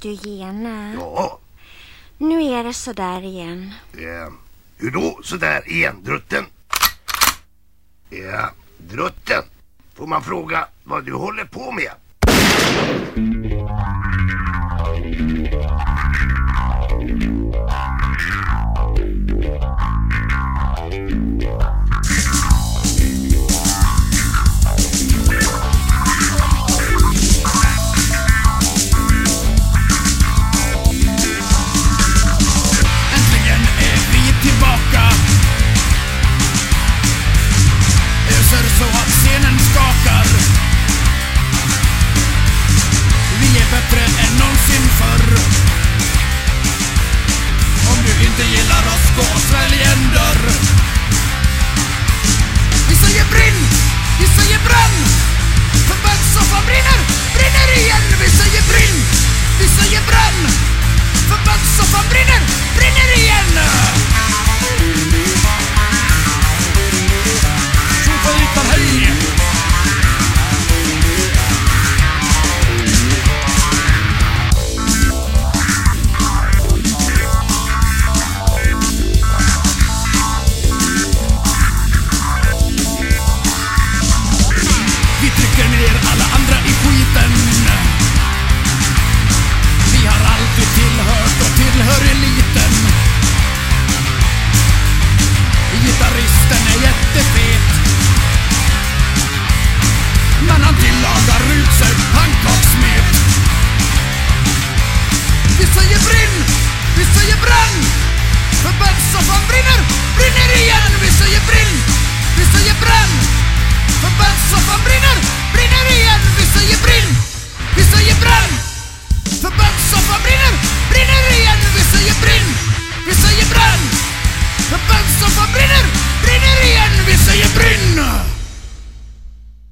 du Gene. Ja. Nu är det så där igen. Ja. Hur då så där igen, drutten? Ja, drutten. Får man fråga vad du håller på med? Vi trycker ner alla andra i skiten.